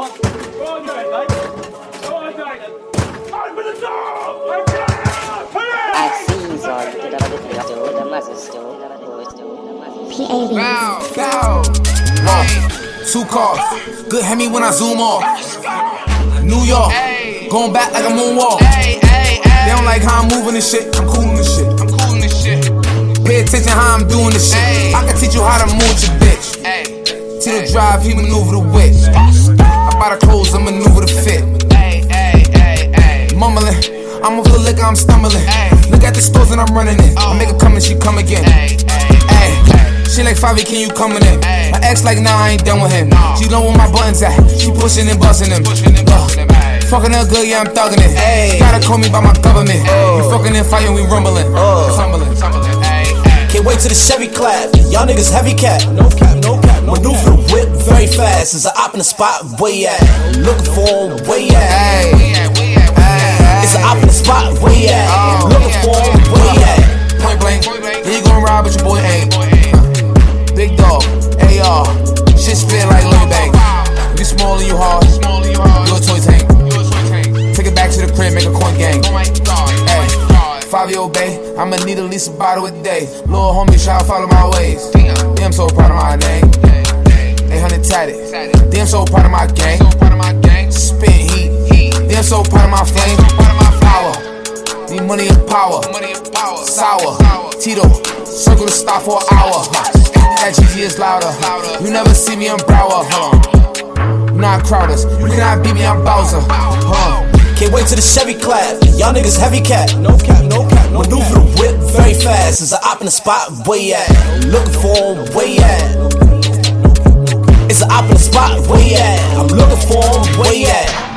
Teu, da massa. PAB. Bow, bow. Uh, two cars. Good me when I zoom off. New York. Going back like a moonwalk. They don't like how I'm moving this shit. I'm coolin' this shit. I'm coolin' this shit. Pay attention how I'm doing this shit. I can teach you how to move your bitch. To the drive, he maneuver the whip. I buy the clothes, I maneuver the fit. hey, hey, hey, hey. Mumbling, I'm off the liquor, I'm stumbling. Ayy. Look at the stores and I'm running it. I make her come and she come again. Hey, hey, Ayy, she like Favi, can you come in it? Ayy. My ex like, nah, I ain't done with him. Nah. She know where my buttons at. She pushing and busting them. Pushing and busting them. Fucking her good, yeah, I'm thugging it. Ayy. Gotta call me by my government. We fucking and fighting, we rumbling. Tumbling. Tumbling, hey, hey. Can't wait till the Chevy clap. Y'all niggas heavy cap. No cap, no cap. No Maneuver the whip very fast. As I op in the spot, where you at? Looking for him, where you at? It's a op in the spot, where you at? Looking for him, where you at? Point blank. You gon' ride, but your boy ain't. Big dog, AR. Shit spit like Lil Bang. You small and you hard. You a toy tank. Take it back to the crib, make a coin gang. Hey, five year old bae, I'ma need at least a bottle a day. Little homie, try to follow my ways. Damn. I'm so proud of my name. Tatted. Damn, so proud of my gang. So part of my gang. Spit heat. Heat. Damn, so proud of my flame. So part of my Power. Need money and power. Money and power. Sour. Sour. Tito. Circle the stop for an hour. That GG is louder. Louder. You never see me in Brower. Huh. Not Crowders. You cannot beat me, I'm Bowser. Huh. Can't wait till the Chevy clap. Y'all niggas heavy cap. No cap, no cap. No Maneuver the whip very fast. As I op in the spot, where you at? Looking for him, where at? Yeah.